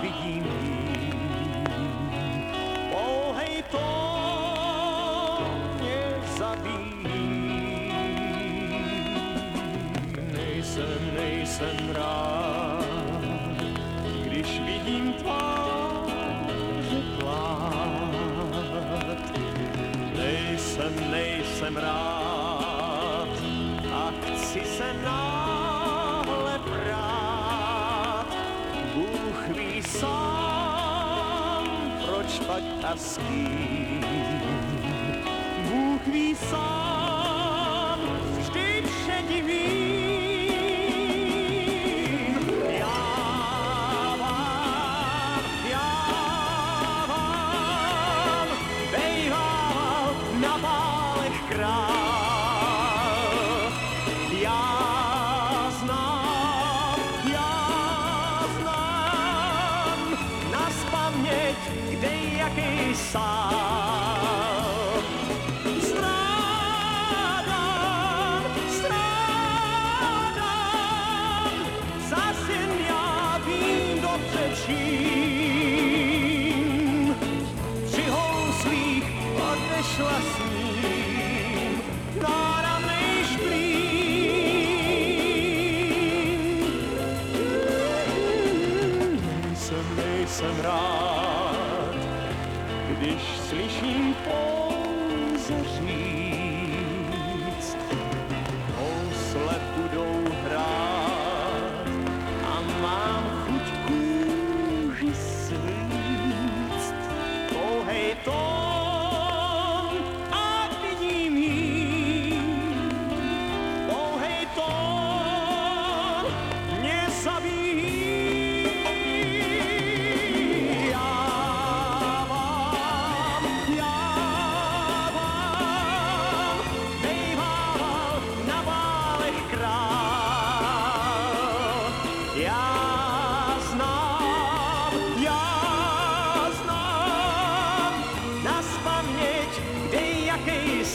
vidím jí. Pouhej to mě zabíjí. Nejsem, nejsem rád, když vidím tváře tlát. Nejsem, nejsem rád proč a s kým. Bůh ví sám, vždy předivím. Já vám, já vám bejval na válech král. Jaký sál. Strádám, strádám, zas jen já vím dobře čím. Při houslích odešla s když slyším pouze říct,